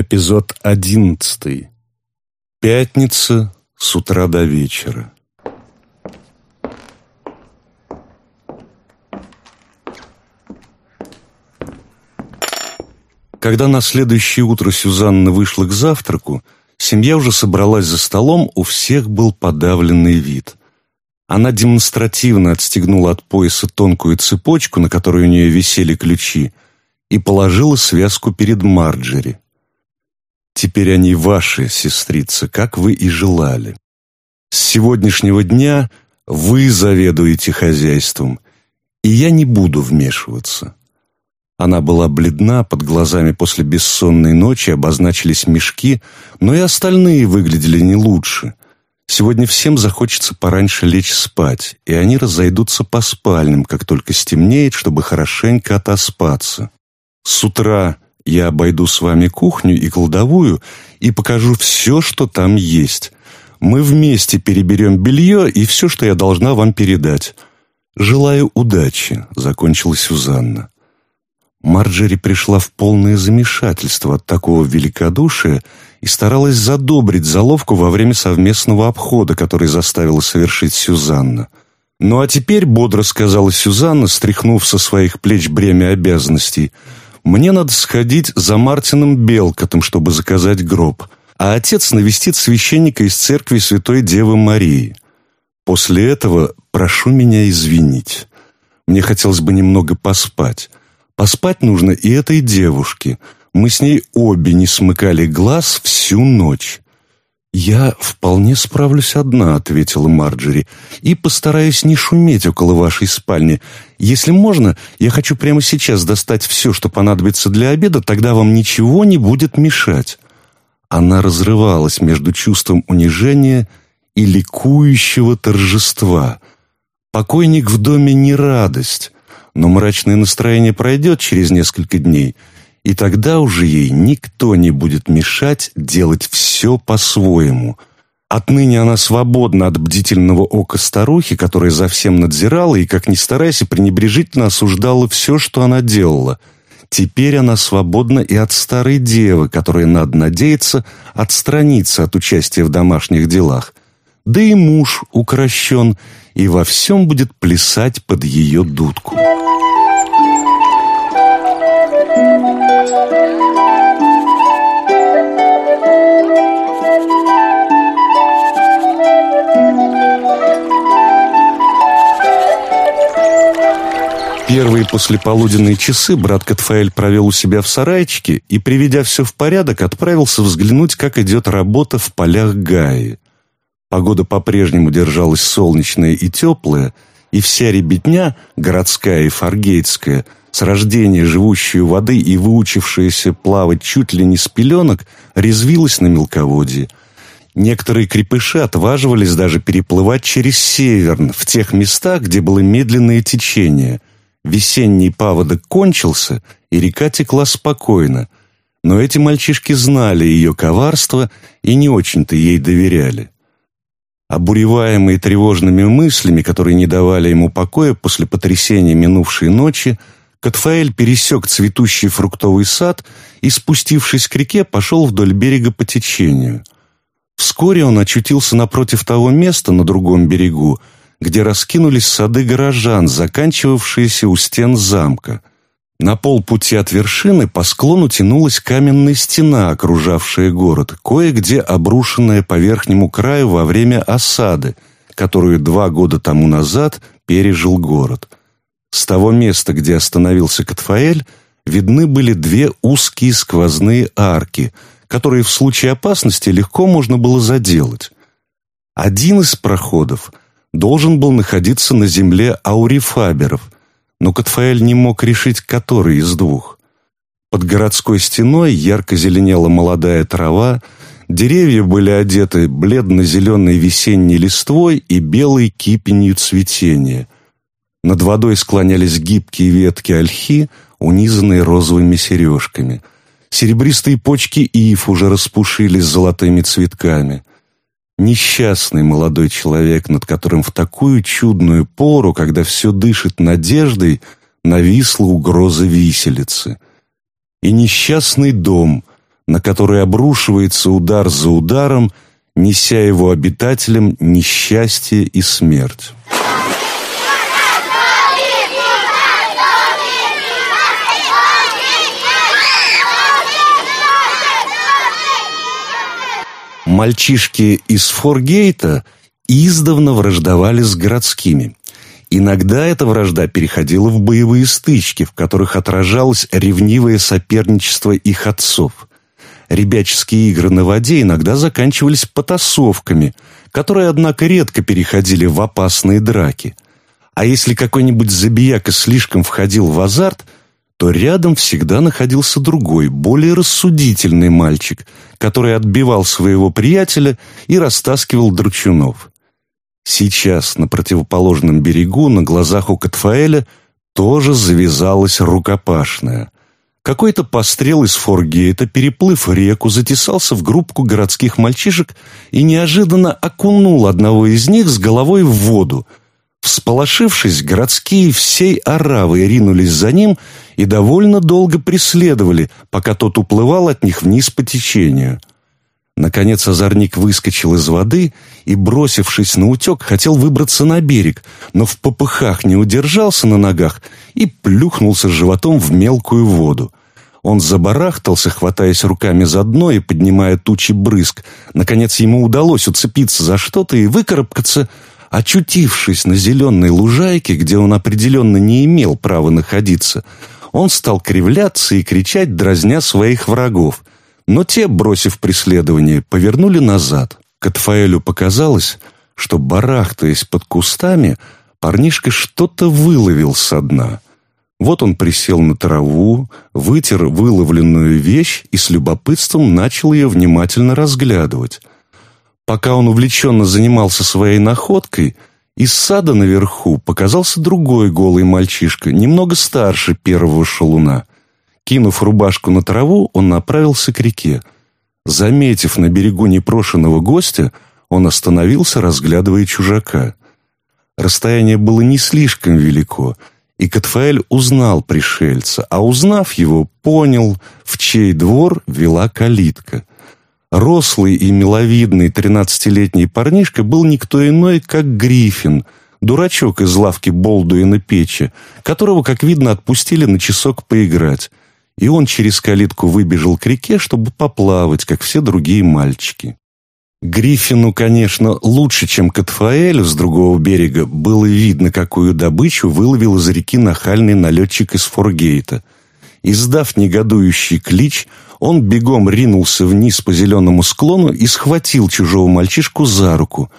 Эпизод одиннадцатый. Пятница с утра до вечера. Когда на следующее утро Сюзанна вышла к завтраку, семья уже собралась за столом, у всех был подавленный вид. Она демонстративно отстегнула от пояса тонкую цепочку, на которой у нее висели ключи, и положила связку перед Марджери. Теперь они ваши, сестрица, как вы и желали. С сегодняшнего дня вы заведуете хозяйством, и я не буду вмешиваться. Она была бледна, под глазами после бессонной ночи обозначились мешки, но и остальные выглядели не лучше. Сегодня всем захочется пораньше лечь спать, и они разойдутся по спальням, как только стемнеет, чтобы хорошенько отоспаться. С утра я обойду с вами кухню и кладовую и покажу все, что там есть. Мы вместе переберем белье и все, что я должна вам передать. Желаю удачи», — закончила Сюзанна. Марджери пришла в полное замешательство от такого великодушия и старалась задобрить заловку во время совместного обхода, который заставила совершить Сюзанна. «Ну а теперь», — бодро сказала Сюзанна, стряхнув со своих плеч бремя обязанностей, — мне надо сходить за Мартином Белкотом, чтобы заказать гроб, а отец навестит священника из церкви Святой Девы Марии. После этого прошу меня извинить. Мне хотелось бы немного поспать. Поспать нужно и этой девушке. Мы с ней обе не смыкали глаз всю ночь. «Я вполне справлюсь одна», — ответила Марджери, «и постараюсь не шуметь около вашей спальни. Если можно, я хочу прямо сейчас достать все, что понадобится для обеда, тогда вам ничего не будет мешать». Она разрывалась между чувством унижения и ликующего торжества. Покойник в доме не радость, но мрачное настроение пройдет через несколько дней — и тогда уже ей никто не будет мешать делать все по-своему. Отныне она свободна от бдительного ока старухи, которая за всем надзирала и, как ни старайся, пренебрежительно осуждала все, что она делала. Теперь она свободна и от старой девы, которая, надо надеяться, отстранится от участия в домашних делах. Да и муж укращен, и во всем будет плясать под ее дудку. Первые послеполуденные часы брат Катфаэль провел у себя в сарайчике и, приведя все в порядок, отправился взглянуть, как идет работа в полях Гаи. Погода по-прежнему держалась солнечная и теплая, и вся ребятня, городская и фаргейтская, с рождения живущую воды и выучившаяся плавать чуть ли не с пеленок, резвилась на мелководье. Некоторые крепыши отваживались даже переплывать через Северн, в тех местах, где было медленное течение – Весенний паводок кончился, и река текла спокойно, но эти мальчишки знали ее коварство и не очень-то ей доверяли. Обуреваемый тревожными мыслями, которые не давали ему покоя после потрясения минувшей ночи, Катфаэль пересек цветущий фруктовый сад и, спустившись к реке, пошел вдоль берега по течению. Вскоре он очутился напротив того места на другом берегу, где раскинулись сады горожан, заканчивавшиеся у стен замка. На полпути от вершины по склону тянулась каменная стена, окружавшая город, кое-где обрушенная по верхнему краю во время осады, которую два года тому назад пережил город. С того места, где остановился Катфаэль, видны были две узкие сквозные арки, которые в случае опасности легко можно было заделать. Один из проходов — должен был находиться на земле аурифаберов, но Катфаэль не мог решить, который из двух. Под городской стеной ярко зеленела молодая трава, деревья были одеты бледно-зеленой весенней листвой и белой кипенью цветения. Над водой склонялись гибкие ветки ольхи, унизанные розовыми сережками. Серебристые почки ив уже распушились золотыми цветками. Несчастный молодой человек, над которым в такую чудную пору, когда все дышит надеждой, нависла угроза виселицы. И несчастный дом, на который обрушивается удар за ударом, неся его обитателям несчастье и смерть. Мальчишки из Форгейта издавна враждовали с городскими. Иногда эта вражда переходила в боевые стычки, в которых отражалось ревнивое соперничество их отцов. Ребяческие игры на воде иногда заканчивались потасовками, которые, однако, редко переходили в опасные драки. А если какой-нибудь забияка слишком входил в азарт – то рядом всегда находился другой, более рассудительный мальчик, который отбивал своего приятеля и растаскивал дручунов. Сейчас на противоположном берегу, на глазах у Катфаэля, тоже завязалась рукопашная. Какой-то пострел из форгейта, переплыв реку, затесался в группку городских мальчишек и неожиданно окунул одного из них с головой в воду – Всполошившись, городские всей оравой ринулись за ним и довольно долго преследовали, пока тот уплывал от них вниз по течению. Наконец озорник выскочил из воды и, бросившись на утек, хотел выбраться на берег, но в попыхах не удержался на ногах и плюхнулся животом в мелкую воду. Он забарахтался, хватаясь руками за дно и поднимая тучи брызг. Наконец ему удалось уцепиться за что-то и выкарабкаться, Очутившись на зеленой лужайке, где он определенно не имел права находиться, он стал кривляться и кричать, дразня своих врагов. Но те, бросив преследование, повернули назад. Катфаэлю показалось, что, барахтаясь под кустами, парнишка что-то выловил со дна. Вот он присел на траву, вытер выловленную вещь и с любопытством начал ее внимательно разглядывать. Пока он увлеченно занимался своей находкой, из сада наверху показался другой голый мальчишка, немного старше первого шалуна. Кинув рубашку на траву, он направился к реке. Заметив на берегу непрошенного гостя, он остановился, разглядывая чужака. Расстояние было не слишком велико, и Катфаэль узнал пришельца, а узнав его, понял, в чей двор вела калитка. Рослый и миловидный тринадцатилетний парнишка был никто иной, как Гриффин, дурачок из лавки Болдуина Печи, которого, как видно, отпустили на часок поиграть. И он через калитку выбежал к реке, чтобы поплавать, как все другие мальчики. Гриффину, конечно, лучше, чем Катфаэлю с другого берега, было видно, какую добычу выловил из реки нахальный налетчик из Форгейта. Издав негодующий клич, он бегом ринулся вниз по зеленому склону и схватил чужого мальчишку за руку.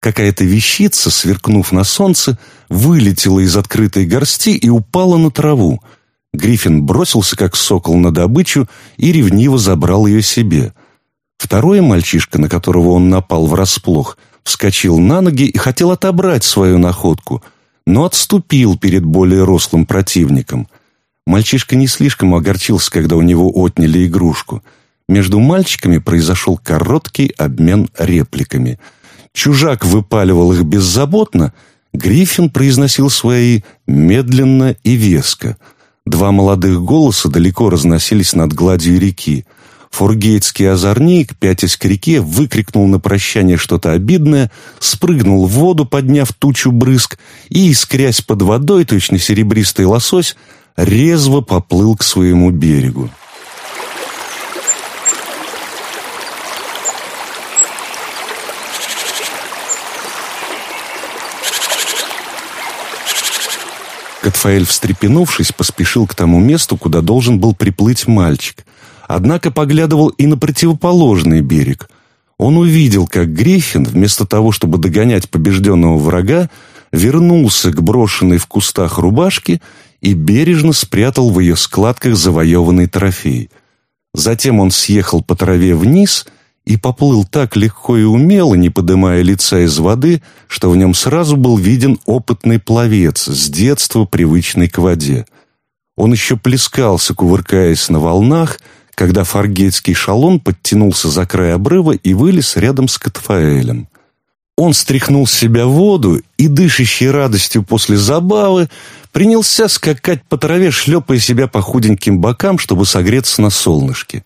Какая-то вещица, сверкнув на солнце, вылетела из открытой горсти и упала на траву. Гриффин бросился, как сокол, на добычу и ревниво забрал ее себе. Второй мальчишка, на которого он напал врасплох, вскочил на ноги и хотел отобрать свою находку, но отступил перед более рослым противником. Мальчишка не слишком огорчился, когда у него отняли игрушку. Между мальчиками произошел короткий обмен репликами. Чужак выпаливал их беззаботно, Гриффин произносил свои медленно и веско. Два молодых голоса далеко разносились над гладью реки. Фургейтский озорник, пятясь к реке, выкрикнул на прощание что-то обидное, спрыгнул в воду, подняв тучу брызг, и, искрясь под водой, точно серебристый лосось, резво поплыл к своему берегу. Катфаэль, встрепенувшись, поспешил к тому месту, куда должен был приплыть мальчик. Однако поглядывал и на противоположный берег. Он увидел, как Гриффин, вместо того, чтобы догонять побежденного врага, вернулся к брошенной в кустах рубашке и бережно спрятал в ее складках завоеванный трофей. Затем он съехал по траве вниз и поплыл так легко и умело, не подымая лица из воды, что в нем сразу был виден опытный пловец, с детства привычный к воде. Он еще плескался, кувыркаясь на волнах, когда фаргетский шалон подтянулся за край обрыва и вылез рядом с Катфаэлем. Он стряхнул с себя воду и, дышащий радостью после забавы, принялся скакать по траве, шлепая себя по худеньким бокам, чтобы согреться на солнышке.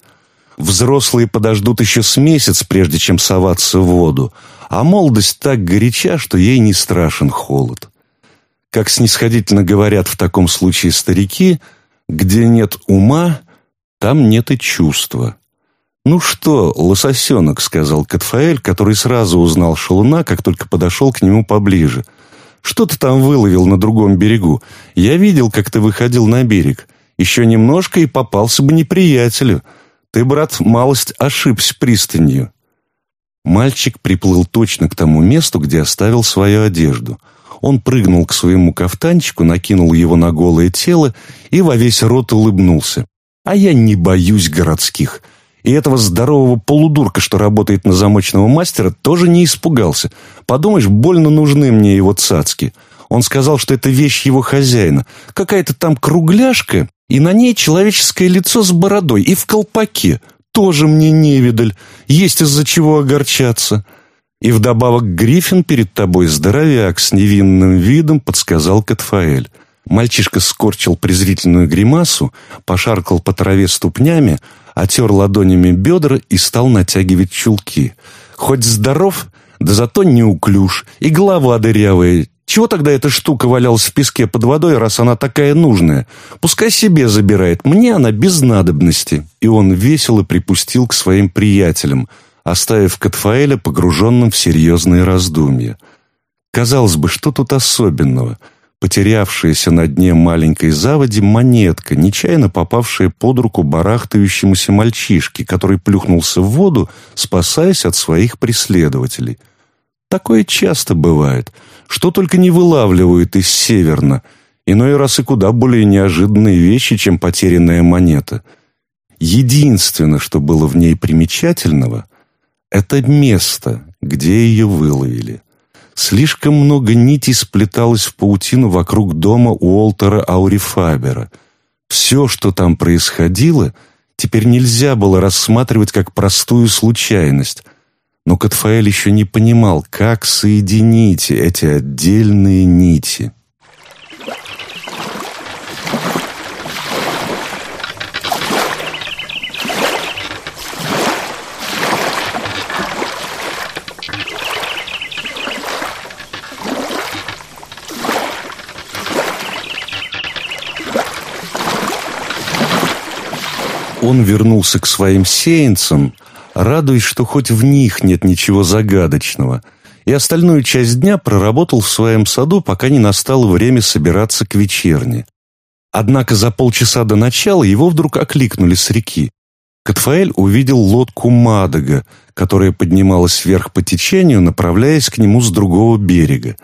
Взрослые подождут еще с месяц, прежде чем соваться в воду, а молодость так горяча, что ей не страшен холод. Как снисходительно говорят в таком случае старики, где нет ума, там нет и чувства. «Ну что, лососенок», — сказал Катфаэль, который сразу узнал шалуна, как только подошел к нему поближе. «Что ты там выловил на другом берегу? Я видел, как ты выходил на берег. Еще немножко и попался бы неприятелю. Ты, брат, малость ошибся пристанью». Мальчик приплыл точно к тому месту, где оставил свою одежду. Он прыгнул к своему кафтанчику, накинул его на голое тело и во весь рот улыбнулся. «А я не боюсь городских». И этого здорового полудурка, что работает на замочного мастера, тоже не испугался. Подумаешь, больно нужны мне его цацки. Он сказал, что это вещь его хозяина. Какая-то там кругляшка, и на ней человеческое лицо с бородой, и в колпаке. Тоже мне невидаль. Есть из-за чего огорчаться. И вдобавок Гриффин перед тобой здоровяк с невинным видом, подсказал Катфаэль. Мальчишка скорчил презрительную гримасу, пошаркал по траве ступнями, отер ладонями бедра и стал натягивать чулки. Хоть здоров, да зато неуклюж, и голова дырявая. Чего тогда эта штука валялась в песке под водой, раз она такая нужная? Пускай себе забирает, мне она без надобности. И он весело припустил к своим приятелям, оставив Катфаэля погруженным в серьезные раздумья. Казалось бы, что тут особенного – потерявшаяся на дне маленькой заводи монетка, нечаянно попавшая под руку барахтающемуся мальчишке, который плюхнулся в воду, спасаясь от своих преследователей. Такое часто бывает, что только не вылавливают из северна, иной раз и куда более неожиданные вещи, чем потерянная монета. Единственное, что было в ней примечательного, это место, где ее выловили. Слишком много нитей сплеталось в паутину вокруг дома Уолтера Аурифабера. Все, что там происходило, теперь нельзя было рассматривать как простую случайность. Но Катфаэль еще не понимал, как соединить эти отдельные нити. Он вернулся к своим сеянцам, радуясь, что хоть в них нет ничего загадочного, и остальную часть дня проработал в своем саду, пока не настало время собираться к вечерне. Однако за полчаса до начала его вдруг окликнули с реки. Катфаэль увидел лодку Мадага, которая поднималась вверх по течению, направляясь к нему с другого берега.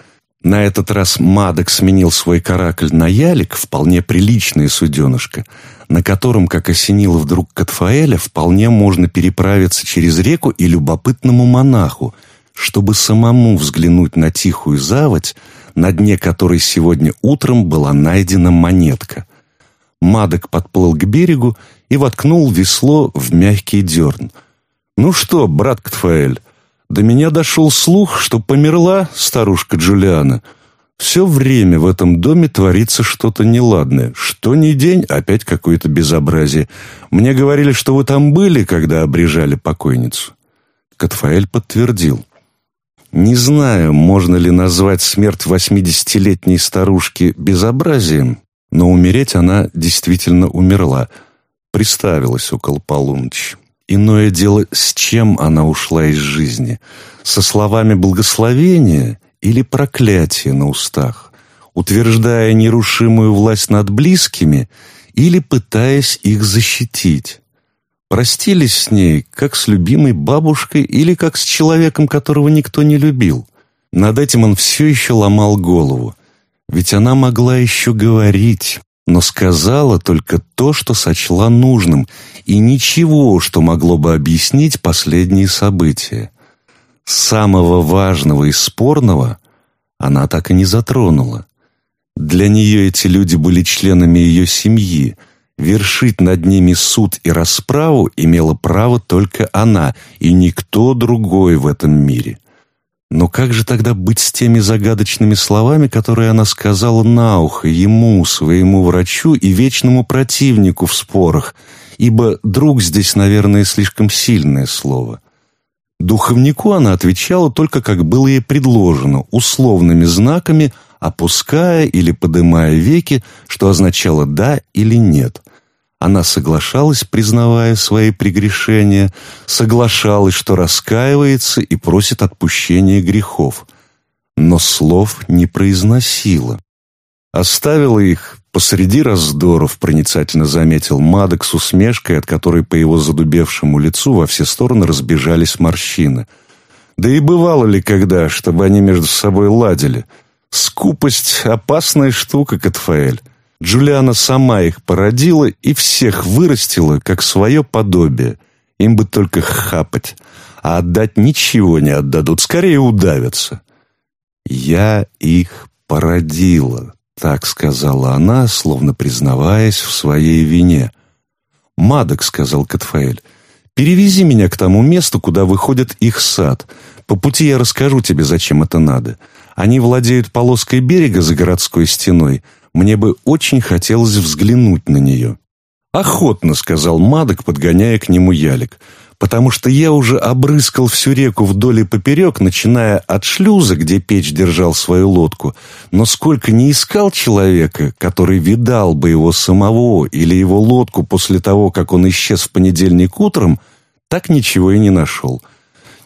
На этот раз Мадок сменил свой каракль на ялик, вполне приличное суденышко, на котором, как осенило вдруг Катфаэля, вполне можно переправиться через реку и любопытному монаху, чтобы самому взглянуть на тихую заводь, на дне которой сегодня утром была найдена монетка. Мадок подплыл к берегу и воткнул весло в мягкий дерн. «Ну что, брат Катфаэль, до меня дошел слух, что померла старушка Джулиана. Все время в этом доме творится что-то неладное. Что ни день, опять какое-то безобразие. Мне говорили, что вы там были, когда обрежали покойницу. Катфаэль подтвердил. Не знаю, можно ли назвать смерть восьмидесятилетней старушки безобразием, но умереть она действительно умерла. Приставилась около полуночи. Иное дело, с чем она ушла из жизни. Со словами благословения или проклятия на устах, утверждая нерушимую власть над близкими или пытаясь их защитить. Простились с ней, как с любимой бабушкой или как с человеком, которого никто не любил. Над этим он все еще ломал голову. Ведь она могла еще говорить, но сказала только то, что сочла нужным, и ничего, что могло бы объяснить последние события. Самого важного и спорного она так и не затронула. Для нее эти люди были членами ее семьи. Вершить над ними суд и расправу имела право только она и никто другой в этом мире. Но как же тогда быть с теми загадочными словами, которые она сказала на ухо ему, своему врачу и вечному противнику в спорах, ибо «друг» здесь, наверное, слишком сильное слово. Духовнику она отвечала только как было ей предложено, условными знаками, опуская или подымая веки, что означало «да» или «нет». Она соглашалась, признавая свои прегрешения, соглашалась, что раскаивается и просит отпущения грехов, но слов не произносила. Оставила их посреди раздоров, проницательно заметил Мадок с усмешкой, от которой по его задубевшему лицу во все стороны разбежались морщины. Да и бывало ли когда, чтобы они между собой ладили? Скупость — опасная штука, Катфаэль. Джулиана сама их породила и всех вырастила, как свое подобие. Им бы только хапать, а отдать ничего не отдадут, скорее удавятся. «Я их породила», — так сказала она, словно признаваясь в своей вине. «Мадок», — сказал Катфаэль, — «перевези меня к тому месту, куда выходит их сад. По пути я расскажу тебе, зачем это надо. Они владеют полоской берега за городской стеной, мне бы очень хотелось взглянуть на нее». «Охотно», — сказал Мадок, подгоняя к нему ялик, «потому что я уже обрыскал всю реку вдоль и поперек, начиная от шлюза, где печь держал свою лодку, но сколько не искал человека, который видал бы его самого или его лодку после того, как он исчез в понедельник утром, так ничего и не нашел.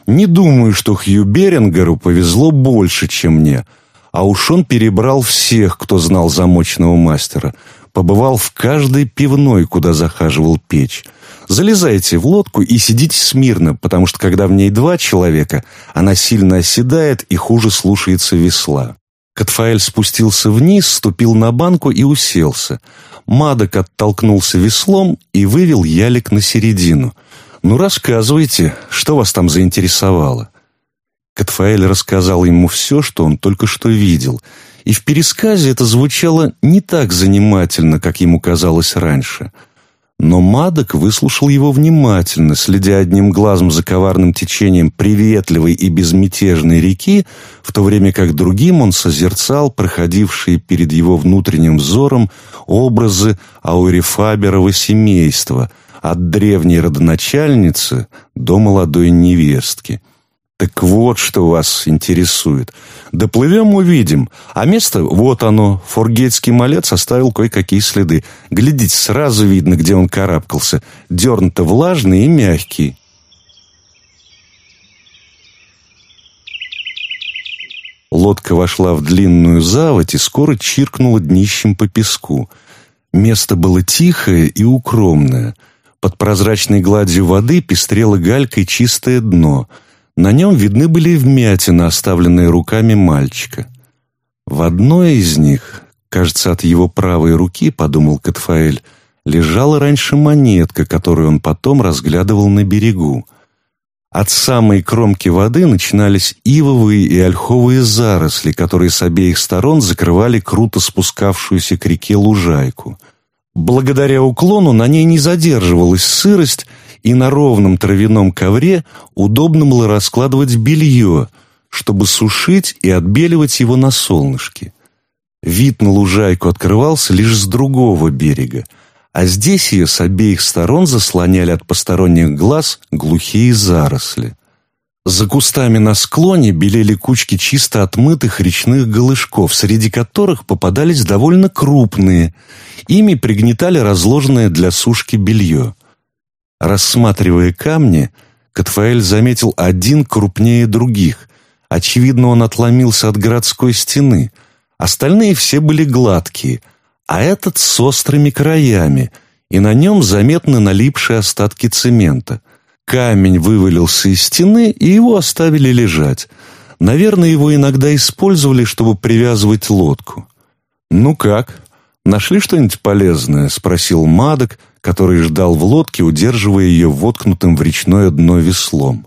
Не думаю, что Хью Берингеру повезло больше, чем мне». А уж он перебрал всех, кто знал замочного мастера. Побывал в каждой пивной, куда захаживал печь. Залезайте в лодку и сидите смирно, потому что когда в ней два человека, она сильно оседает и хуже слушается весла. Катфаэль спустился вниз, ступил на банку и уселся. Мадок оттолкнулся веслом и вывел ялик на середину. «Ну, рассказывайте, что вас там заинтересовало?» Катфаэль рассказал ему все, что он только что видел, и в пересказе это звучало не так занимательно, как ему казалось раньше. Но Мадок выслушал его внимательно, следя одним глазом за коварным течением приветливой и безмятежной реки, в то время как другим он созерцал проходившие перед его внутренним взором образы Аурифаберова семейства, от древней родоначальницы до молодой невестки – так вот, что вас интересует. Доплывем, увидим. А место, вот оно. Форгетский малец оставил кое-какие следы. Глядите, сразу видно, где он карабкался. Дерн-то влажный и мягкий. Лодка вошла в длинную заводь и скоро чиркнула днищем по песку. Место было тихое и укромное. Под прозрачной гладью воды пестрело галькой чистое дно — на нем видны были вмятины, оставленные руками мальчика. В одной из них, кажется, от его правой руки, подумал Катфаэль, лежала раньше монетка, которую он потом разглядывал на берегу. От самой кромки воды начинались ивовые и ольховые заросли, которые с обеих сторон закрывали круто спускавшуюся к реке лужайку. Благодаря уклону на ней не задерживалась сырость, и на ровном травяном ковре удобно было раскладывать белье, чтобы сушить и отбеливать его на солнышке. Вид на лужайку открывался лишь с другого берега, а здесь ее с обеих сторон заслоняли от посторонних глаз глухие заросли. За кустами на склоне белели кучки чисто отмытых речных голышков, среди которых попадались довольно крупные. Ими пригнетали разложенное для сушки белье. Рассматривая камни, Катфаэль заметил один крупнее других. Очевидно, он отломился от городской стены. Остальные все были гладкие, а этот с острыми краями, и на нем заметны налипшие остатки цемента. Камень вывалился из стены, и его оставили лежать. Наверное, его иногда использовали, чтобы привязывать лодку. «Ну как, нашли что-нибудь полезное?» — спросил Мадок — который ждал в лодке, удерживая ее воткнутым в речное дно веслом.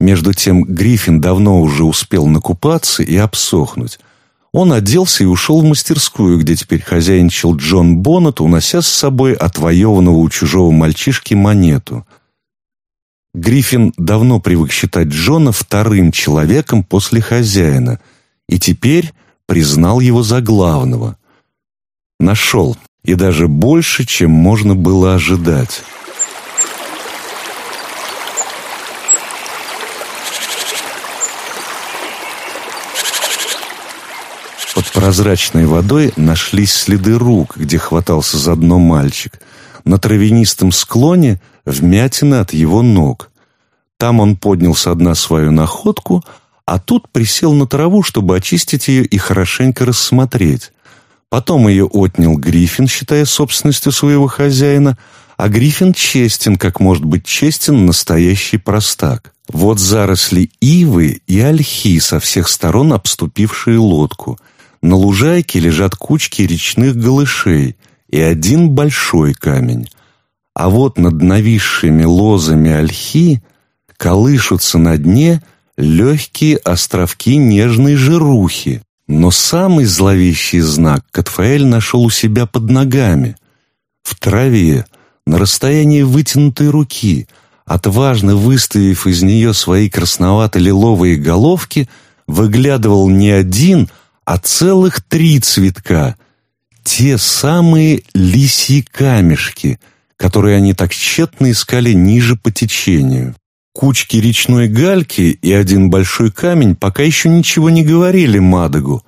Между тем Гриффин давно уже успел накупаться и обсохнуть. Он оделся и ушел в мастерскую, где теперь хозяйничал Джон Боннет, унося с собой отвоеванного у чужого мальчишки монету. Гриффин давно привык считать Джона вторым человеком после хозяина и теперь признал его за главного. Нашел, и даже больше, чем можно было ожидать. Под прозрачной водой нашлись следы рук, где хватался за дно мальчик. На травянистом склоне вмятины от его ног. Там он поднял со дна свою находку, а тут присел на траву, чтобы очистить ее и хорошенько рассмотреть. Потом ее отнял Гриффин, считая собственностью своего хозяина, а Гриффин честен, как может быть честен настоящий простак. Вот заросли ивы и ольхи со всех сторон обступившие лодку. На лужайке лежат кучки речных голышей и один большой камень. А вот над нависшими лозами ольхи колышутся на дне легкие островки нежной жирухи. Но самый зловещий знак Катфаэль нашел у себя под ногами. В траве, на расстоянии вытянутой руки, отважно выставив из нее свои красновато-лиловые головки, выглядывал не один, а целых три цветка. Те самые лисьи камешки, которые они так тщетно искали ниже по течению. Кучки речной гальки и один большой камень пока еще ничего не говорили Мадагу,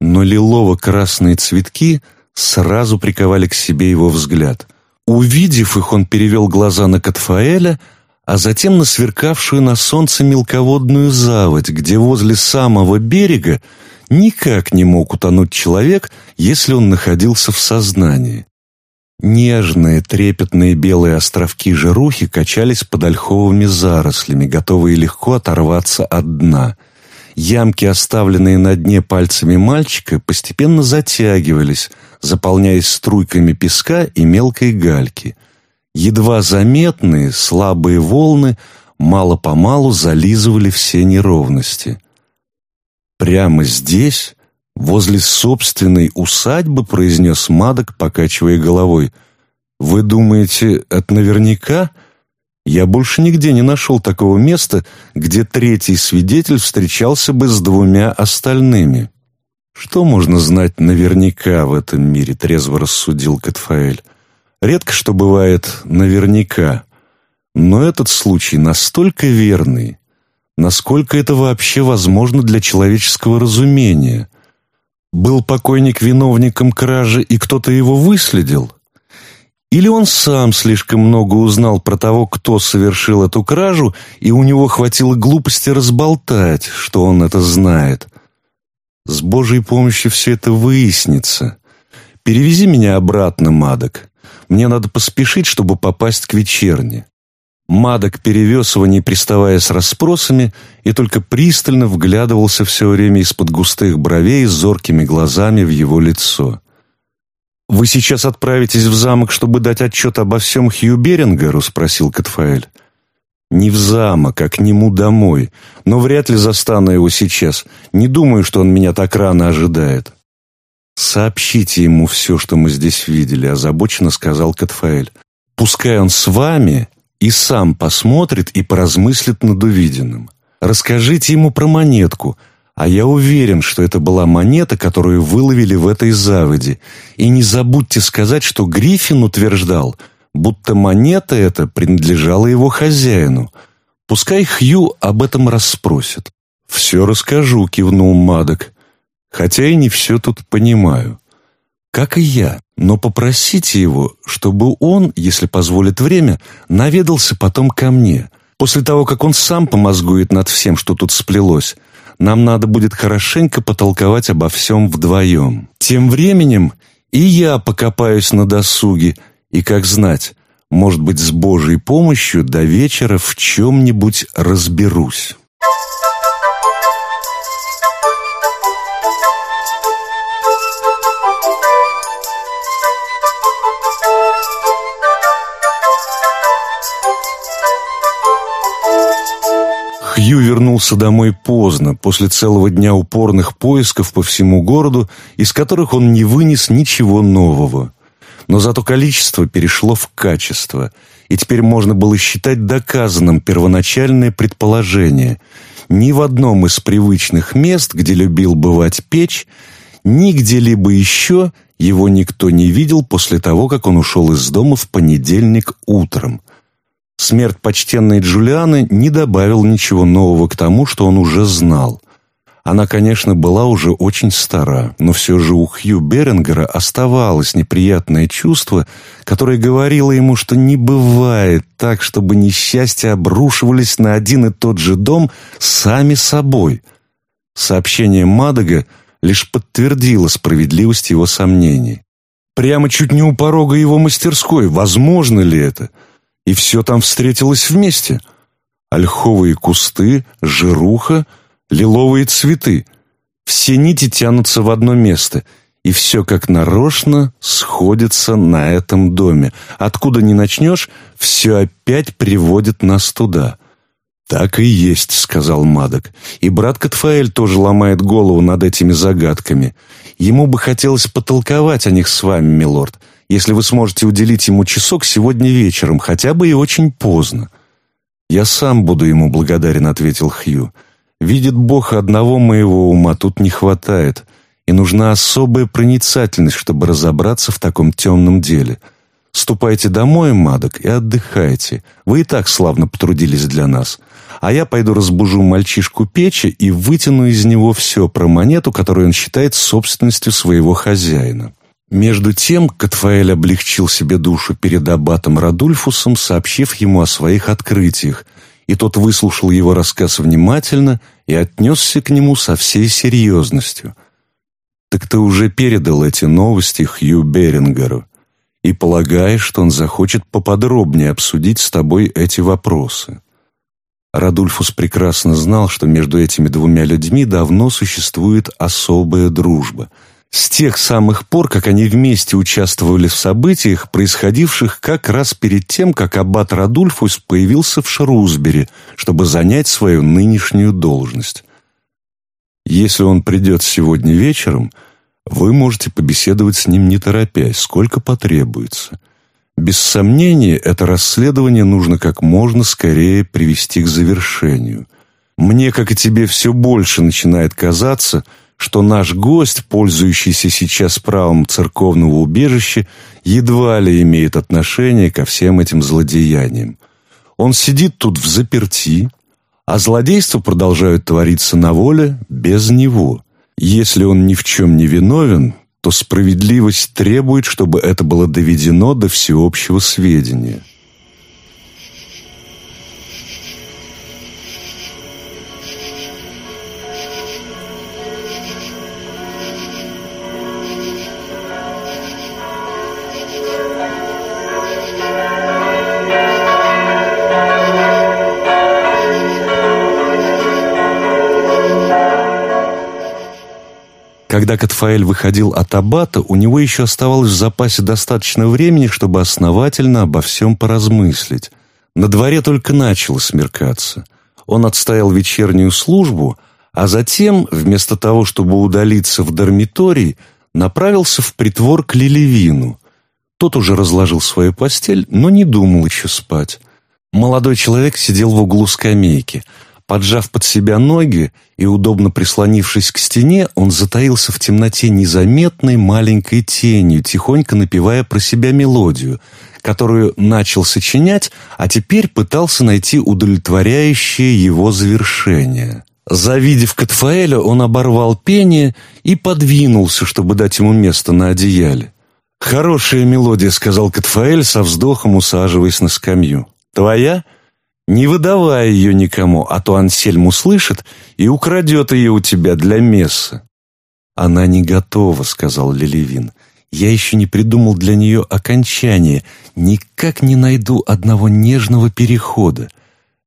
но лилово-красные цветки сразу приковали к себе его взгляд. Увидев их, он перевел глаза на Катфаэля, а затем на сверкавшую на солнце мелководную заводь, где возле самого берега никак не мог утонуть человек, если он находился в сознании. Нежные, трепетные белые островки жирухи качались под ольховыми зарослями, готовые легко оторваться от дна. Ямки, оставленные на дне пальцами мальчика, постепенно затягивались, заполняясь струйками песка и мелкой гальки. Едва заметные, слабые волны мало-помалу зализывали все неровности. Прямо здесь «Возле собственной усадьбы», — произнес Мадок, покачивая головой. «Вы думаете, это наверняка?» Я больше нигде не нашел такого места, где третий свидетель встречался бы с двумя остальными. Что можно знать наверняка в этом мире, трезво рассудил Катфаэль. Редко что бывает наверняка. Но этот случай настолько верный, насколько это вообще возможно для человеческого разумения. Был покойник виновником кражи, и кто-то его выследил? Или он сам слишком много узнал про того, кто совершил эту кражу, и у него хватило глупости разболтать, что он это знает? С Божьей помощью все это выяснится. Перевези меня обратно, Мадок. Мне надо поспешить, чтобы попасть к вечерне. Мадок перевез его, не приставая с расспросами, и только пристально вглядывался все время из-под густых бровей с зоркими глазами в его лицо. «Вы сейчас отправитесь в замок, чтобы дать отчет обо всем Хью Берингеру?» — спросил Катфаэль. «Не в замок, а к нему домой. Но вряд ли застану его сейчас. Не думаю, что он меня так рано ожидает». «Сообщите ему все, что мы здесь видели», — озабоченно сказал Катфаэль. «Пускай он с вами и сам посмотрит и поразмыслит над увиденным. Расскажите ему про монетку, а я уверен, что это была монета, которую выловили в этой заводе. И не забудьте сказать, что Гриффин утверждал, будто монета эта принадлежала его хозяину. Пускай Хью об этом расспросит. «Все расскажу», — кивнул Мадок, «хотя и не все тут понимаю» как и я, но попросите его, чтобы он, если позволит время, наведался потом ко мне. После того, как он сам помозгует над всем, что тут сплелось, нам надо будет хорошенько потолковать обо всем вдвоем. Тем временем и я покопаюсь на досуге, и, как знать, может быть, с Божьей помощью до вечера в чем-нибудь разберусь». Хью вернулся домой поздно, после целого дня упорных поисков по всему городу, из которых он не вынес ничего нового. но зато количество перешло в качество, и теперь можно было считать доказанным первоначальное предположение. Ни в одном из привычных мест, где любил бывать печь, ни где-либо еще его никто не видел после того, как он ушел из дома в понедельник утром. Смерть почтенной Джулианы не добавил ничего нового к тому, что он уже знал. Она, конечно, была уже очень стара, но все же у Хью Берингера оставалось неприятное чувство, которое говорило ему, что не бывает так, чтобы несчастья обрушивались на один и тот же дом сами собой. Сообщение Мадага лишь подтвердило справедливость его сомнений. Прямо чуть не у порога его мастерской, возможно ли это? И все там встретилось вместе. Ольховые кусты, жируха — лиловые цветы. Все нити тянутся в одно место, и все как нарочно сходится на этом доме. Откуда ни начнешь, все опять приводит нас туда. «Так и есть», — сказал Мадок. «И брат Катфаэль тоже ломает голову над этими загадками. Ему бы хотелось потолковать о них с вами, милорд, если вы сможете уделить ему часок сегодня вечером, хотя бы и очень поздно». «Я сам буду ему благодарен», — ответил Хью. Видит Бог, одного моего ума тут не хватает, и нужна особая проницательность, чтобы разобраться в таком темном деле. Ступайте домой, Мадок, и отдыхайте. Вы и так славно потрудились для нас. А я пойду разбужу мальчишку Печи и вытяну из него все про монету, которую он считает собственностью своего хозяина». Между тем Катфаэль облегчил себе душу перед аббатом Радульфусом, сообщив ему о своих открытиях, и тот выслушал его рассказ внимательно и отнесся к нему со всей серьезностью. «Так ты уже передал эти новости Хью Берингеру и полагаешь, что он захочет поподробнее обсудить с тобой эти вопросы». Радульфус прекрасно знал, что между этими двумя людьми давно существует особая дружба — с тех самых пор, как они вместе участвовали в событиях, происходивших как раз перед тем, как аббат Радульфус появился в Шрусбери, чтобы занять свою нынешнюю должность. Если он придет сегодня вечером, вы можете побеседовать с ним не торопясь, сколько потребуется. Без сомнения, это расследование нужно как можно скорее привести к завершению. Мне, как и тебе, все больше начинает казаться – что наш гость, пользующийся сейчас правом церковного убежища, едва ли имеет отношение ко всем этим злодеяниям. Он сидит тут в заперти, а злодейства продолжают твориться на воле без него. Если он ни в чем не виновен, то справедливость требует, чтобы это было доведено до всеобщего сведения. Когда Катфаэль выходил от Аббата, у него еще оставалось в запасе достаточно времени, чтобы основательно обо всем поразмыслить. На дворе только начало смеркаться. Он отстоял вечернюю службу, а затем, вместо того, чтобы удалиться в дармиторий, направился в притвор к Лилевину. Тот уже разложил свою постель, но не думал еще спать. Молодой человек сидел в углу скамейки – Поджав под себя ноги и удобно прислонившись к стене, он затаился в темноте незаметной маленькой тенью, тихонько напевая про себя мелодию, которую начал сочинять, а теперь пытался найти удовлетворяющее его завершение. Завидев Катфаэля, он оборвал пение и подвинулся, чтобы дать ему место на одеяле. «Хорошая мелодия», — сказал Катфаэль со вздохом, усаживаясь на скамью. «Твоя?» Не выдавай ее никому, а то Ансельм услышит и украдет ее у тебя для мессы». «Она не готова», — сказал Лелевин. «Я еще не придумал для нее окончание, никак не найду одного нежного перехода.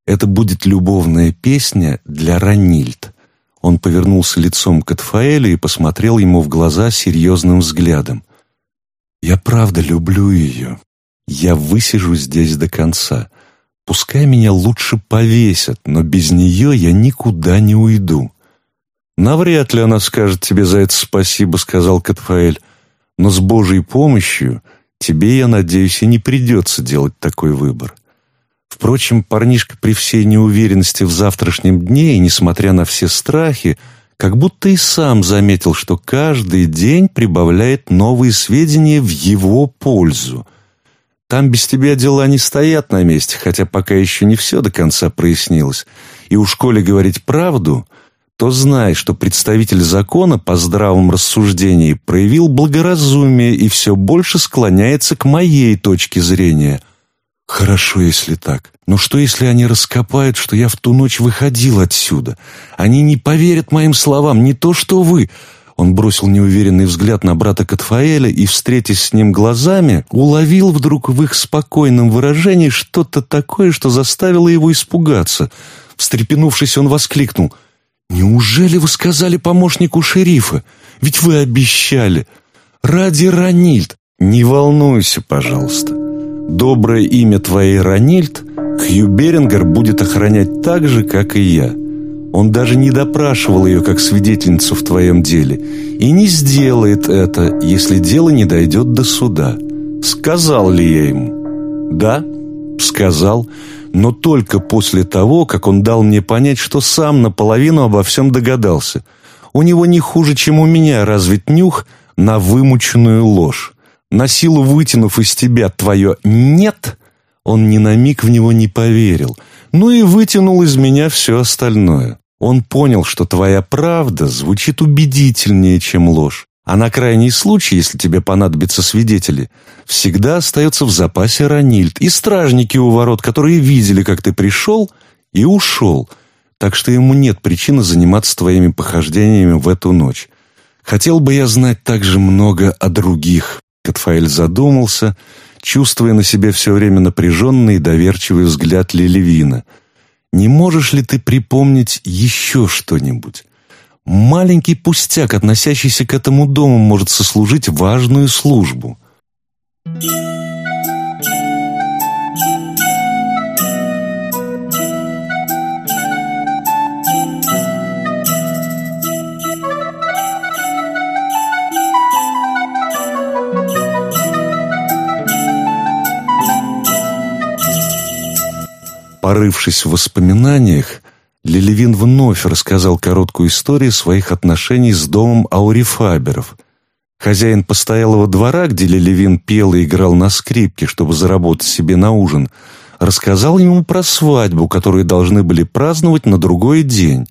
Это будет любовная песня для Ранильд». Он повернулся лицом к Атфаэлю и посмотрел ему в глаза серьезным взглядом. «Я правда люблю ее. Я высижу здесь до конца. Пускай меня лучше повесят, но без нее я никуда не уйду». «Навряд ли она скажет тебе за это спасибо», — сказал Катфаэль. «Но с Божьей помощью тебе, я надеюсь, и не придется делать такой выбор. Впрочем, парнишка при всей неуверенности в завтрашнем дне и несмотря на все страхи, как будто и сам заметил, что каждый день прибавляет новые сведения в его пользу. Там без тебя дела не стоят на месте, хотя пока еще не все до конца прояснилось. И у школе говорить правду, то знай, что представитель закона по здравом рассуждении проявил благоразумие и все больше склоняется к моей точке зрения – Хорошо, если так. Но что, если они раскопают, что я в ту ночь выходил отсюда? Они не поверят моим словам, не то что вы. Он бросил неуверенный взгляд на брата Катфаэля и, встретясь с ним глазами, уловил вдруг в их спокойном выражении что-то такое, что заставило его испугаться. Встрепенувшись, он воскликнул. «Неужели вы сказали помощнику шерифа? Ведь вы обещали. Ради Ранильд. Не волнуйся, пожалуйста. Доброе имя твоей Ранильд Хью Берингер будет охранять так же, как и я. Он даже не допрашивал ее как свидетельницу в твоем деле и не сделает это, если дело не дойдет до суда. Сказал ли я ему? Да, сказал, но только после того, как он дал мне понять, что сам наполовину обо всем догадался. У него не хуже, чем у меня развит нюх на вымученную ложь на силу вытянув из тебя твое «нет», он ни на миг в него не поверил, ну и вытянул из меня все остальное. Он понял, что твоя правда звучит убедительнее, чем ложь, а на крайний случай, если тебе понадобятся свидетели, всегда остается в запасе Ранильд и стражники у ворот, которые видели, как ты пришел и ушел, так что ему нет причины заниматься твоими похождениями в эту ночь. Хотел бы я знать также много о других, Катфаэль задумался, чувствуя на себе все время напряженный и доверчивый взгляд Лилевина. «Не можешь ли ты припомнить еще что-нибудь? Маленький пустяк, относящийся к этому дому, может сослужить важную службу». Порывшись в воспоминаниях, Лелевин вновь рассказал короткую историю своих отношений с домом Аурифаберов. Хозяин постоялого двора, где Лелевин пел и играл на скрипке, чтобы заработать себе на ужин, рассказал ему про свадьбу, которую должны были праздновать на другой день.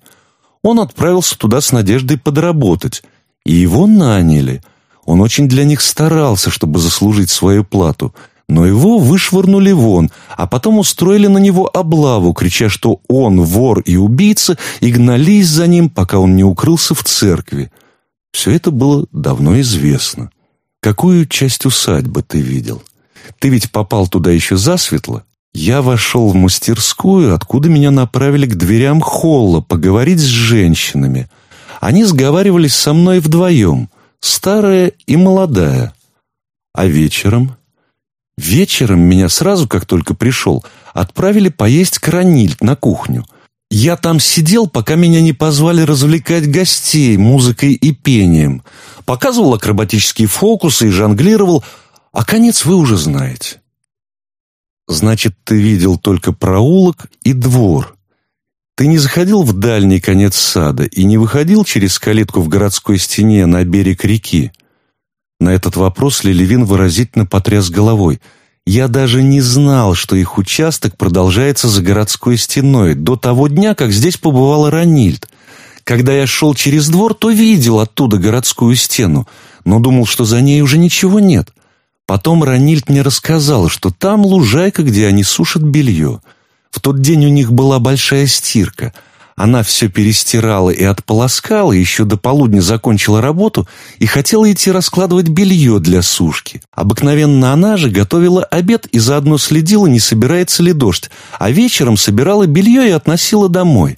Он отправился туда с надеждой подработать, и его наняли. Он очень для них старался, чтобы заслужить свою плату – но его вышвырнули вон, а потом устроили на него облаву, крича, что он вор и убийца, и гнались за ним, пока он не укрылся в церкви. Все это было давно известно. Какую часть усадьбы ты видел? Ты ведь попал туда еще засветло? Я вошел в мастерскую, откуда меня направили к дверям холла поговорить с женщинами. Они сговаривались со мной вдвоем, старая и молодая. А вечером Вечером меня сразу, как только пришел, отправили поесть каранильт на кухню. Я там сидел, пока меня не позвали развлекать гостей музыкой и пением. Показывал акробатические фокусы и жонглировал, а конец вы уже знаете. Значит, ты видел только проулок и двор. Ты не заходил в дальний конец сада и не выходил через калитку в городской стене на берег реки. На этот вопрос Лелевин выразительно потряс головой. «Я даже не знал, что их участок продолжается за городской стеной до того дня, как здесь побывала Ранильд. Когда я шел через двор, то видел оттуда городскую стену, но думал, что за ней уже ничего нет. Потом Ранильд мне рассказала, что там лужайка, где они сушат белье. В тот день у них была большая стирка — она все перестирала и отполоскала, еще до полудня закончила работу и хотела идти раскладывать белье для сушки. Обыкновенно она же готовила обед и заодно следила, не собирается ли дождь, а вечером собирала белье и относила домой.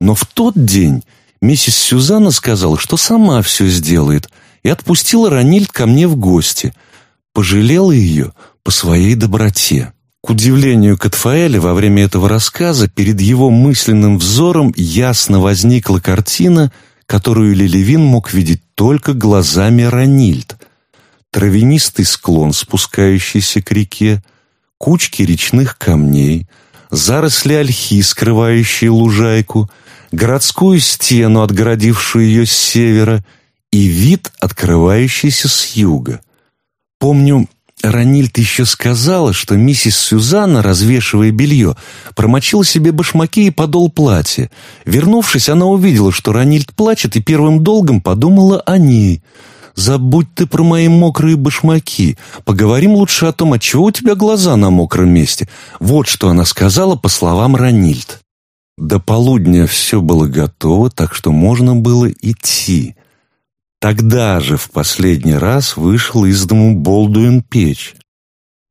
Но в тот день миссис Сюзанна сказала, что сама все сделает, и отпустила Ранильд ко мне в гости. Пожалела ее по своей доброте. К удивлению Катфаэля, во время этого рассказа перед его мысленным взором ясно возникла картина, которую Лелевин мог видеть только глазами Ранильд. травянистый склон, спускающийся к реке, кучки речных камней, заросли ольхи, скрывающие лужайку, городскую стену, отгородившую ее с севера, и вид, открывающийся с юга. Помню, Ранильд еще сказала, что миссис Сюзанна, развешивая белье, промочила себе башмаки и подол платья. Вернувшись, она увидела, что Ранильд плачет, и первым долгом подумала о ней. «Забудь ты про мои мокрые башмаки. Поговорим лучше о том, отчего у тебя глаза на мокром месте». Вот что она сказала по словам Ранильд. До полудня все было готово, так что можно было идти. Тогда же в последний раз вышел из дому Болдуин печь.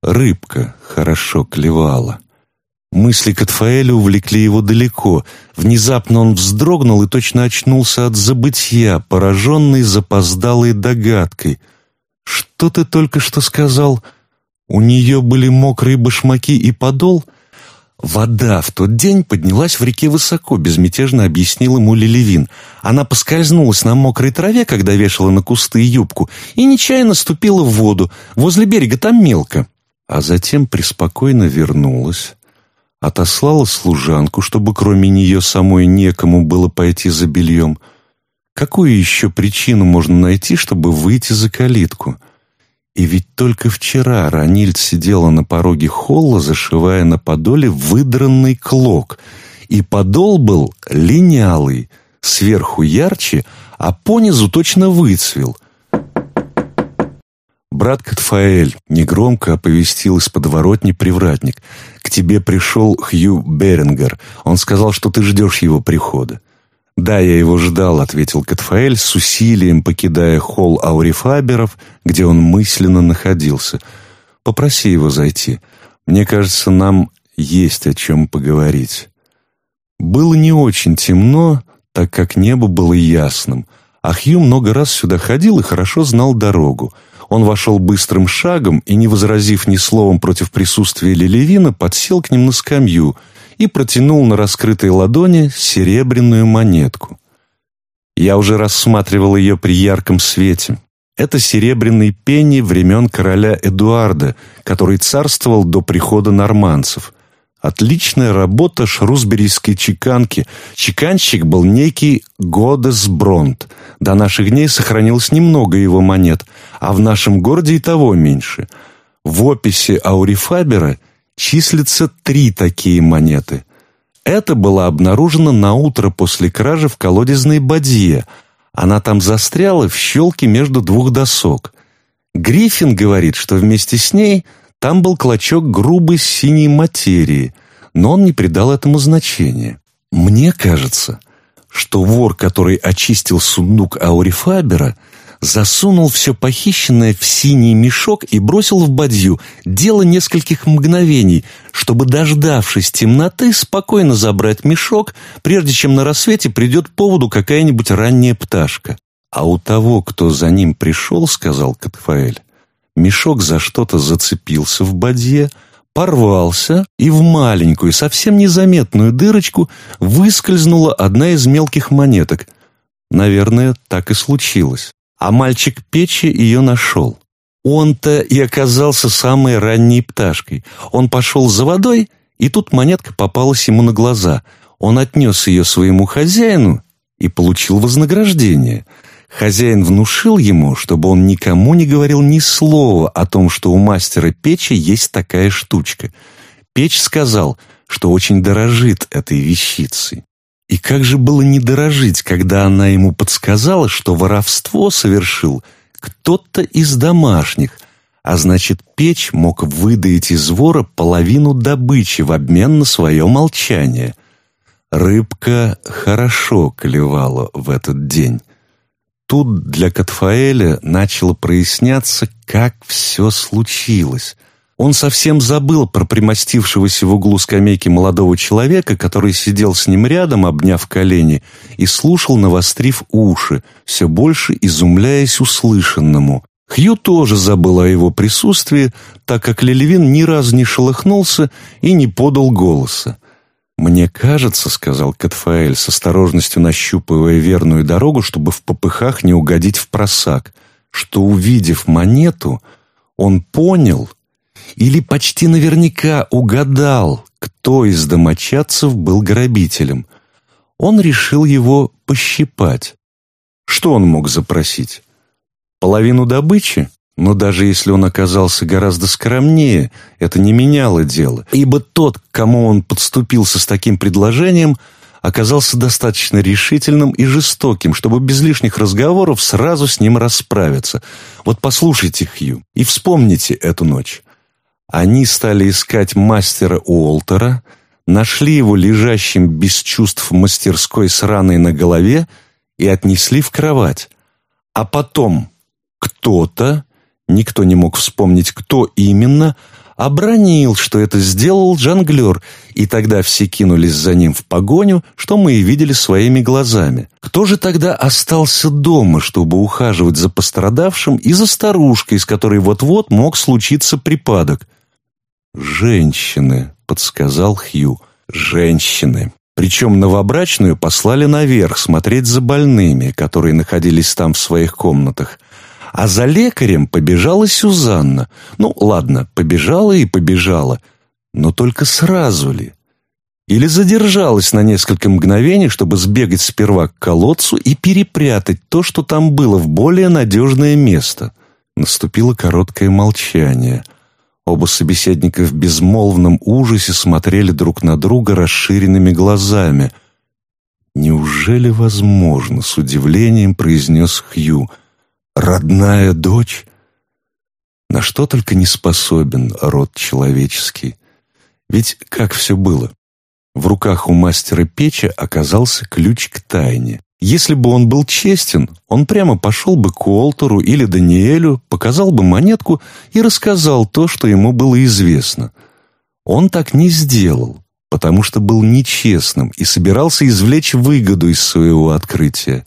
Рыбка хорошо клевала. Мысли Катфаэля увлекли его далеко. Внезапно он вздрогнул и точно очнулся от забытья, пораженный запоздалой догадкой. «Что ты только что сказал? У нее были мокрые башмаки и подол?» «Вода в тот день поднялась в реке высоко», — безмятежно объяснил ему Лилевин. Она поскользнулась на мокрой траве, когда вешала на кусты юбку, и нечаянно ступила в воду. Возле берега там мелко. А затем преспокойно вернулась, отослала служанку, чтобы кроме нее самой некому было пойти за бельем. Какую еще причину можно найти, чтобы выйти за калитку?» И ведь только вчера Ранильд сидела на пороге холла, зашивая на подоле выдранный клок. И подол был линялый, сверху ярче, а понизу точно выцвел. «Брат Катфаэль», — негромко оповестил из подворотни привратник, — «к тебе пришел Хью Берингер. Он сказал, что ты ждешь его прихода». «Да, я его ждал», — ответил Катфаэль, с усилием покидая холл Аурифаберов, где он мысленно находился. «Попроси его зайти. Мне кажется, нам есть о чем поговорить». Было не очень темно, так как небо было ясным, а Хью много раз сюда ходил и хорошо знал дорогу. Он вошел быстрым шагом и, не возразив ни словом против присутствия Лелевина, подсел к ним на скамью — и протянул на раскрытой ладони серебряную монетку. Я уже рассматривал ее при ярком свете. Это серебряный пенни времен короля Эдуарда, который царствовал до прихода норманцев. Отличная работа шрусберийской чеканки. Чеканщик был некий Годес Бронт. До наших дней сохранилось немного его монет, а в нашем городе и того меньше. В описи Аурифабера числится три такие монеты. Это была обнаружена на утро после кражи в колодезной бадье. Она там застряла в щелке между двух досок. Гриффин говорит, что вместе с ней там был клочок грубой синей материи, но он не придал этому значения. Мне кажется, что вор, который очистил сундук Аурифабера, засунул все похищенное в синий мешок и бросил в бадью. Дело нескольких мгновений, чтобы, дождавшись темноты, спокойно забрать мешок, прежде чем на рассвете придет поводу какая-нибудь ранняя пташка. А у того, кто за ним пришел, сказал Катфаэль, мешок за что-то зацепился в бадье, порвался, и в маленькую, совсем незаметную дырочку выскользнула одна из мелких монеток. Наверное, так и случилось а мальчик Печи ее нашел. Он-то и оказался самой ранней пташкой. Он пошел за водой, и тут монетка попалась ему на глаза. Он отнес ее своему хозяину и получил вознаграждение. Хозяин внушил ему, чтобы он никому не говорил ни слова о том, что у мастера печи есть такая штучка. Печь сказал, что очень дорожит этой вещицей. И как же было не дорожить, когда она ему подсказала, что воровство совершил кто-то из домашних, а значит, печь мог выдаить из вора половину добычи в обмен на свое молчание. Рыбка хорошо клевала в этот день. Тут для Катфаэля начало проясняться, как все случилось. Он совсем забыл про примостившегося в углу скамейки молодого человека, который сидел с ним рядом, обняв колени, и слушал, навострив уши, все больше изумляясь услышанному. Хью тоже забыл о его присутствии, так как Лелевин ни разу не шелохнулся и не подал голоса. «Мне кажется», — сказал Катфаэль, с осторожностью нащупывая верную дорогу, чтобы в попыхах не угодить в просак, что, увидев монету, он понял или почти наверняка угадал, кто из домочадцев был грабителем. Он решил его пощипать. Что он мог запросить? Половину добычи? Но даже если он оказался гораздо скромнее, это не меняло дело, ибо тот, к кому он подступился с таким предложением, оказался достаточно решительным и жестоким, чтобы без лишних разговоров сразу с ним расправиться. Вот послушайте, Хью, и вспомните эту ночь. Они стали искать мастера Уолтера, нашли его лежащим без чувств в мастерской с раной на голове и отнесли в кровать. А потом кто-то, никто не мог вспомнить, кто именно, обронил, что это сделал жонглер, и тогда все кинулись за ним в погоню, что мы и видели своими глазами. Кто же тогда остался дома, чтобы ухаживать за пострадавшим и за старушкой, с которой вот-вот мог случиться припадок? «Женщины», — подсказал Хью, — «женщины». Причем новобрачную послали наверх смотреть за больными, которые находились там в своих комнатах. А за лекарем побежала Сюзанна. Ну, ладно, побежала и побежала. Но только сразу ли? Или задержалась на несколько мгновений, чтобы сбегать сперва к колодцу и перепрятать то, что там было, в более надежное место? Наступило короткое молчание — Оба собеседника в безмолвном ужасе смотрели друг на друга расширенными глазами. «Неужели возможно?» — с удивлением произнес Хью. «Родная дочь?» На что только не способен род человеческий. Ведь как все было? В руках у мастера печи оказался ключ к тайне. Если бы он был честен, он прямо пошел бы к Уолтеру или Даниэлю, показал бы монетку и рассказал то, что ему было известно. Он так не сделал, потому что был нечестным и собирался извлечь выгоду из своего открытия.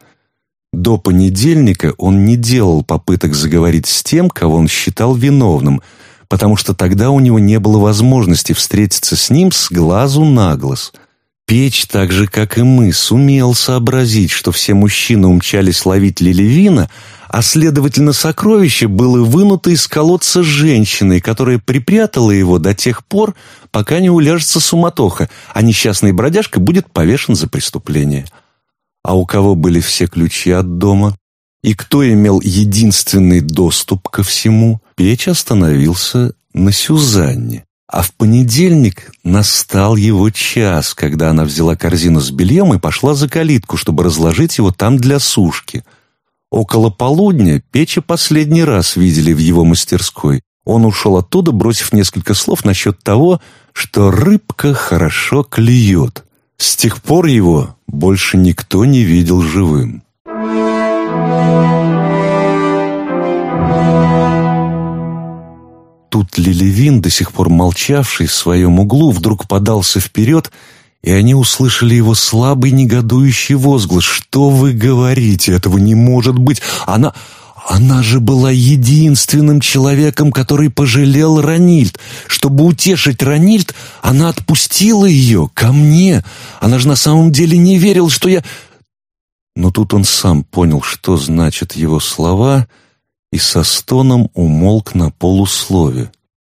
До понедельника он не делал попыток заговорить с тем, кого он считал виновным, потому что тогда у него не было возможности встретиться с ним с глазу на глаз – Печь, так же, как и мы, сумел сообразить, что все мужчины умчались ловить лилевина, а, следовательно, сокровище было вынуто из колодца женщиной, которая припрятала его до тех пор, пока не уляжется суматоха, а несчастный бродяжка будет повешен за преступление. А у кого были все ключи от дома? И кто имел единственный доступ ко всему? Печь остановился на Сюзанне. А в понедельник настал его час, когда она взяла корзину с бельем и пошла за калитку, чтобы разложить его там для сушки. Около полудня Печа последний раз видели в его мастерской. Он ушел оттуда, бросив несколько слов насчет того, что рыбка хорошо клюет. С тех пор его больше никто не видел живым. Тут Лилевин, до сих пор молчавший в своем углу, вдруг подался вперед, и они услышали его слабый негодующий возглас. «Что вы говорите? Этого не может быть! Она... Она же была единственным человеком, который пожалел Ранильд. Чтобы утешить Ранильд, она отпустила ее ко мне. Она же на самом деле не верил, что я...» Но тут он сам понял, что значат его слова — и со стоном умолк на полуслове.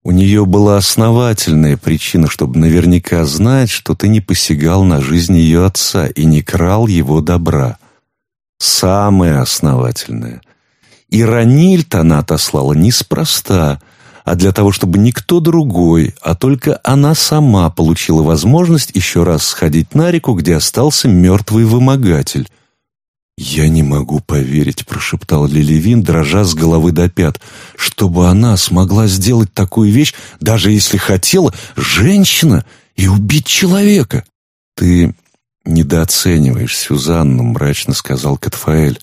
У нее была основательная причина, чтобы наверняка знать, что ты не посягал на жизнь ее отца и не крал его добра. Самая основательная. И Ранильт она отослала неспроста, а для того, чтобы никто другой, а только она сама получила возможность еще раз сходить на реку, где остался мертвый вымогатель — «Я не могу поверить», — прошептал Лилевин, дрожа с головы до пят, «чтобы она смогла сделать такую вещь, даже если хотела, женщина, и убить человека». «Ты недооцениваешь Сюзанну», — мрачно сказал Катфаэль,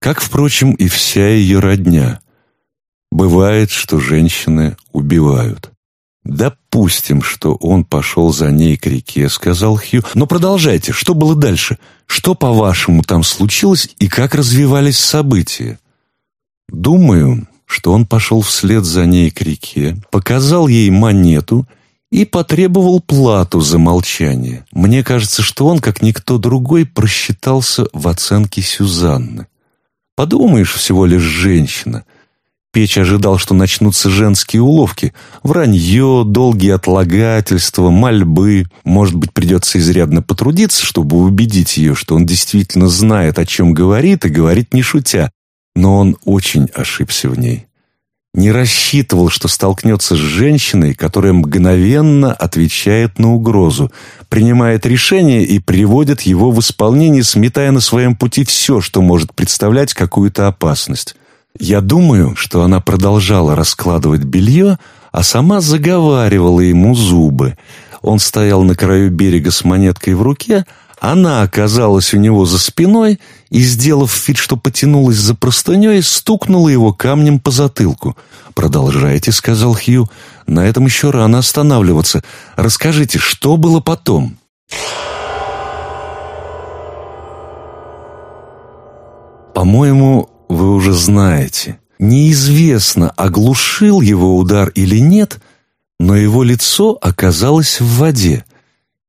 «как, впрочем, и вся ее родня. Бывает, что женщины убивают». «Допустим, что он пошел за ней к реке», — сказал Хью. «Но продолжайте, что было дальше? Что, по-вашему, там случилось и как развивались события?» «Думаю, что он пошел вслед за ней к реке, показал ей монету и потребовал плату за молчание. Мне кажется, что он, как никто другой, просчитался в оценке Сюзанны. Подумаешь, всего лишь женщина. Печь ожидал, что начнутся женские уловки. Вранье, долгие отлагательства, мольбы. Может быть, придется изрядно потрудиться, чтобы убедить ее, что он действительно знает, о чем говорит, и говорит не шутя. Но он очень ошибся в ней. Не рассчитывал, что столкнется с женщиной, которая мгновенно отвечает на угрозу, принимает решение и приводит его в исполнение, сметая на своем пути все, что может представлять какую-то опасность. Я думаю, что она продолжала раскладывать белье, а сама заговаривала ему зубы. Он стоял на краю берега с монеткой в руке, она оказалась у него за спиной и, сделав вид, что потянулась за простыней, стукнула его камнем по затылку. «Продолжайте», — сказал Хью. «На этом еще рано останавливаться. Расскажите, что было потом?» «По-моему, вы уже знаете. Неизвестно, оглушил его удар или нет, но его лицо оказалось в воде.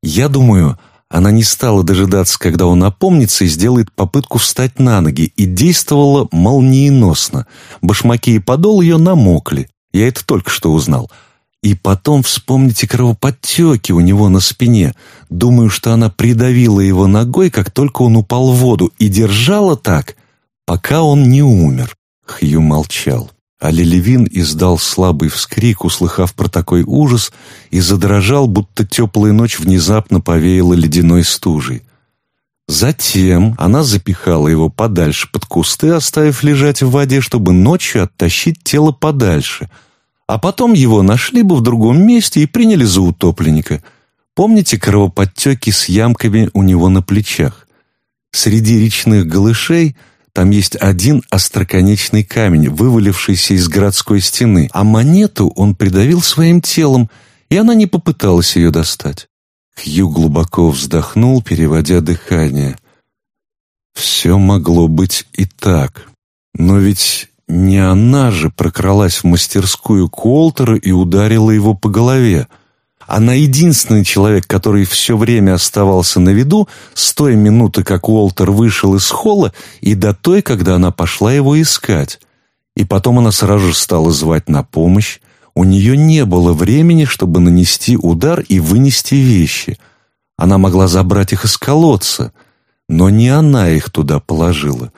Я думаю, она не стала дожидаться, когда он опомнится и сделает попытку встать на ноги, и действовала молниеносно. Башмаки и подол ее намокли. Я это только что узнал. И потом вспомните кровоподтеки у него на спине. Думаю, что она придавила его ногой, как только он упал в воду, и держала так, пока он не умер. Хью молчал. А Лилевин издал слабый вскрик, услыхав про такой ужас, и задрожал, будто теплая ночь внезапно повеяла ледяной стужей. Затем она запихала его подальше под кусты, оставив лежать в воде, чтобы ночью оттащить тело подальше. А потом его нашли бы в другом месте и приняли за утопленника. Помните кровоподтеки с ямками у него на плечах? Среди речных голышей – там есть один остроконечный камень, вывалившийся из городской стены, а монету он придавил своим телом, и она не попыталась ее достать. Хью глубоко вздохнул, переводя дыхание. Все могло быть и так. Но ведь не она же прокралась в мастерскую Колтера и ударила его по голове. Она единственный человек, который все время оставался на виду с той минуты, как Уолтер вышел из холла, и до той, когда она пошла его искать. И потом она сразу же стала звать на помощь. У нее не было времени, чтобы нанести удар и вынести вещи. Она могла забрать их из колодца, но не она их туда положила.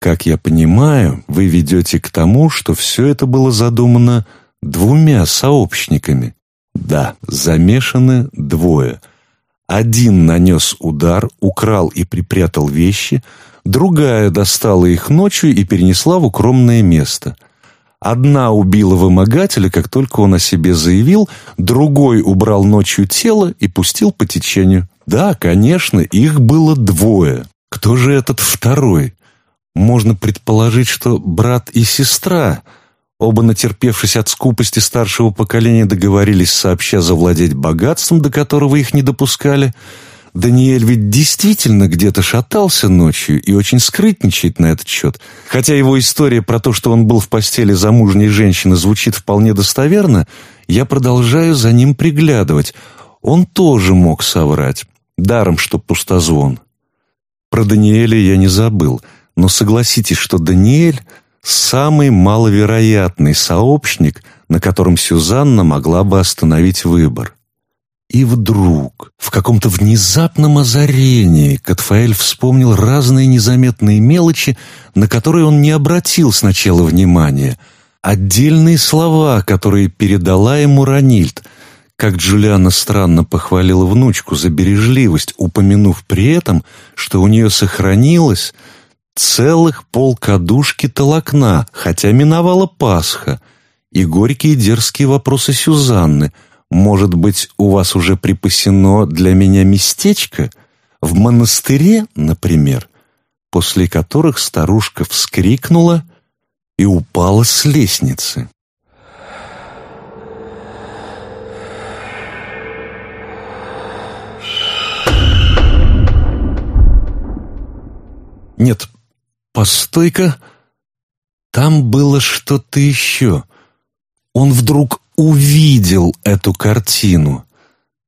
Как я понимаю, вы ведете к тому, что все это было задумано двумя сообщниками. Да, замешаны двое. Один нанес удар, украл и припрятал вещи, другая достала их ночью и перенесла в укромное место. Одна убила вымогателя, как только он о себе заявил, другой убрал ночью тело и пустил по течению. Да, конечно, их было двое. Кто же этот второй? Можно предположить, что брат и сестра – Оба, натерпевшись от скупости старшего поколения, договорились сообща завладеть богатством, до которого их не допускали. Даниэль ведь действительно где-то шатался ночью и очень скрытничает на этот счет. Хотя его история про то, что он был в постели замужней женщины, звучит вполне достоверно, я продолжаю за ним приглядывать. Он тоже мог соврать. Даром, что пустозвон. Про Даниэля я не забыл, но согласитесь, что Даниэль самый маловероятный сообщник, на котором Сюзанна могла бы остановить выбор. И вдруг, в каком-то внезапном озарении, Катфаэль вспомнил разные незаметные мелочи, на которые он не обратил сначала внимания, отдельные слова, которые передала ему Ранильд, как Джулиана странно похвалила внучку за бережливость, упомянув при этом, что у нее сохранилось – целых полкадушки толокна, хотя миновала Пасха, и горькие дерзкие вопросы Сюзанны. «Может быть, у вас уже припасено для меня местечко? В монастыре, например?» После которых старушка вскрикнула и упала с лестницы. Нет, Постой-ка, там было что-то еще. Он вдруг увидел эту картину.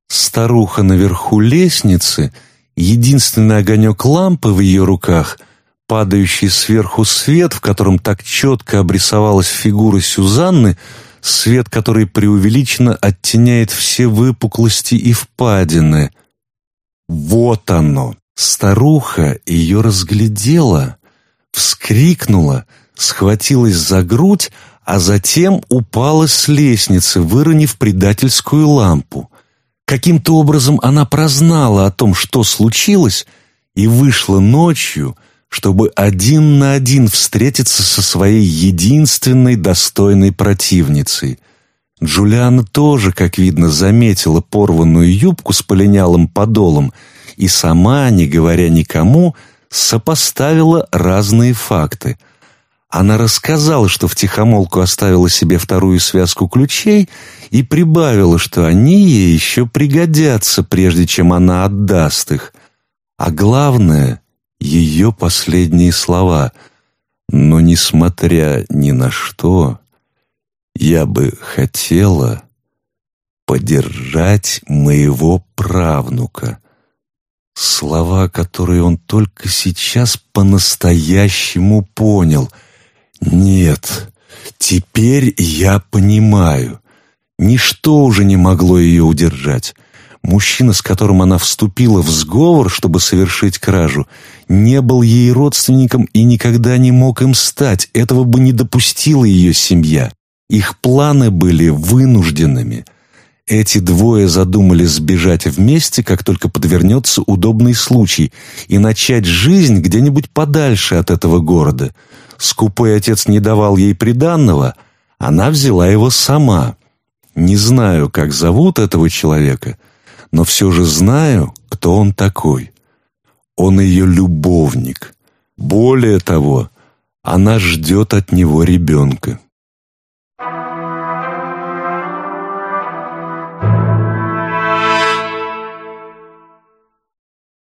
Старуха наверху лестницы, единственный огонек лампы в ее руках, падающий сверху свет, в котором так четко обрисовалась фигура Сюзанны, свет, который преувеличенно оттеняет все выпуклости и впадины. Вот оно! Старуха ее разглядела, вскрикнула, схватилась за грудь, а затем упала с лестницы, выронив предательскую лампу. Каким-то образом она прознала о том, что случилось, и вышла ночью, чтобы один на один встретиться со своей единственной достойной противницей. Джулиана тоже, как видно, заметила порванную юбку с полинялым подолом и сама, не говоря никому, сопоставила разные факты. Она рассказала, что втихомолку оставила себе вторую связку ключей и прибавила, что они ей еще пригодятся, прежде чем она отдаст их. А главное — ее последние слова. Но, несмотря ни на что, я бы хотела поддержать моего правнука. Слова, которые он только сейчас по-настоящему понял. Нет, теперь я понимаю. Ничто уже не могло ее удержать. Мужчина, с которым она вступила в сговор, чтобы совершить кражу, не был ей родственником и никогда не мог им стать. Этого бы не допустила ее семья. Их планы были вынужденными – эти двое задумали сбежать вместе, как только подвернется удобный случай, и начать жизнь где-нибудь подальше от этого города. Скупой отец не давал ей приданного, она взяла его сама. Не знаю, как зовут этого человека, но все же знаю, кто он такой. Он ее любовник. Более того, она ждет от него ребенка.